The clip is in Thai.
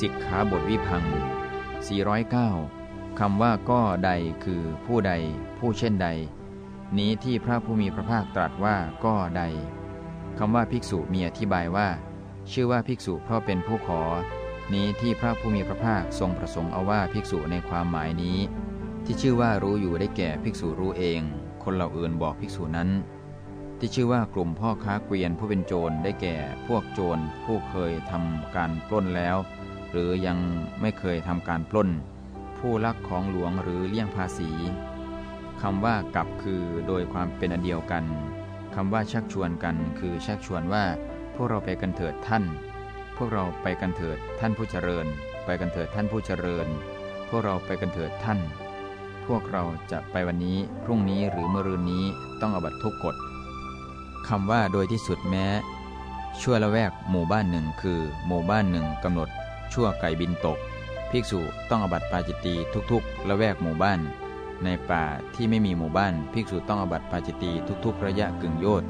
สิกขาบทวิพัง 409 คำว่าก็ใดคือผู้ใด ผู้เช่นใด นี้ที่พระผู้มีพระภาคตรัสว่าก็ใดคำว่าภิกษุมีอธิบายว่า ชื่อว่าภิกษุเพราะเป็นผู้ขอ นี้ที่พระผู้มีพระภาคทรงประสงค์เอาว่าภิกษุในความหมายนี้ ที่ชื่อว่ารู้อยู่ได้แก่ภิกษุรู้เอง คนเหล่าอื่นบอกภิกษุนั้น ที่ชื่อว่ากลุ่มพ่อค้าเกวียนผู้เป็นโจรได้แก่พวกโจรผู้เคยทำการปล้นแล้ว หรือยังไม่เคยทำการปล้น ผู้ลักของหลวงหรือเลี่ยงภาษีคำว่ากับคือโดยความเป็นอันเดียวกันคำว่าชักชวนกัน คือชักชวนว่าพวกเราไปกันเถิดท่าน พวกเราไปกันเถิดท่านผู้เจริญ ไปกันเถิดท่านผู้เจริญ พวกเราไปกันเถิดท่าน พวกเราจะไปวันนี้พรุ่งนี้หรือมรืนนี้ต้องอบัตทุกกฎคำว่าโดยที่สุดแม้ ชั่วละแวกหมู่บ้านหนึ่งคือ หมู่บ้านหนึ่งกำหนด ชั่วไก่บินตก ภิกษุต้องอบัตปาจิตตีทุกๆ ละแวกหมู่บ้าน ในป่าที่ไม่มีหมู่บ้าน ภิกษุต้องอบัตปาจิตตีทุกๆ ระยะกึ่งโยธน์